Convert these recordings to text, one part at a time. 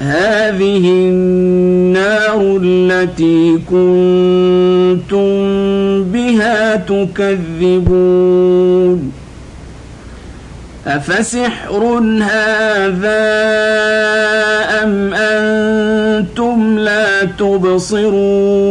هذه النار التي كنتم بها تكذبون. أفسحر هذا أم أنتم لا تبصرون؟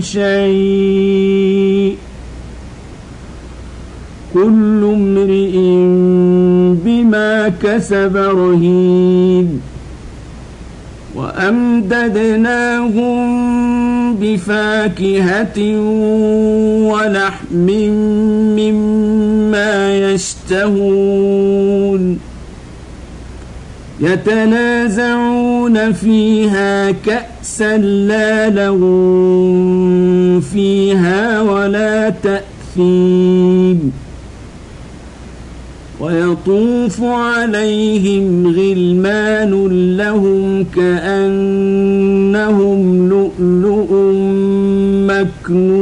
شيء. كل امرئ بما كسب رهين. وأمددناهم بفاكهة ولحم مما يشتهون. يتنازعون فيها كأسا لا لهم فيها ولا تأثيم ويطوف عليهم غلمان لهم كأنهم لؤلؤ مكنون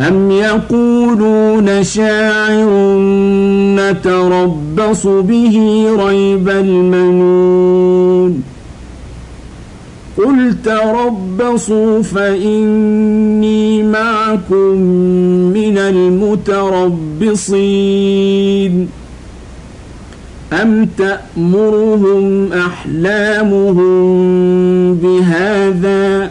أم يقولون شاعر نتربص به ريب المنون قل تربصوا فإني معكم من المتربصين أم تأمرهم أحلامهم بهذا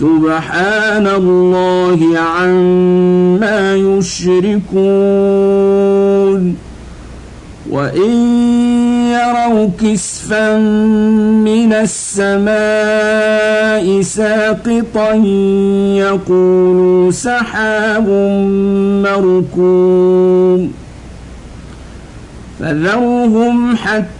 سبحان الله عما يشركون وإن يروا كسفا من السماء ساقطا يقولوا سحاب مركوم فذرهم حتى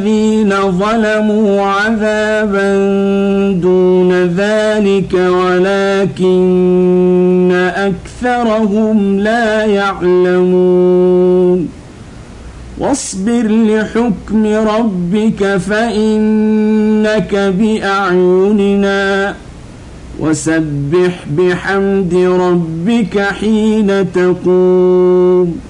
للذين ظلموا عذابا دون ذلك ولكن أكثرهم لا يعلمون. واصبر لحكم ربك فإنك بأعيننا. وسبح بحمد ربك حين تقوم.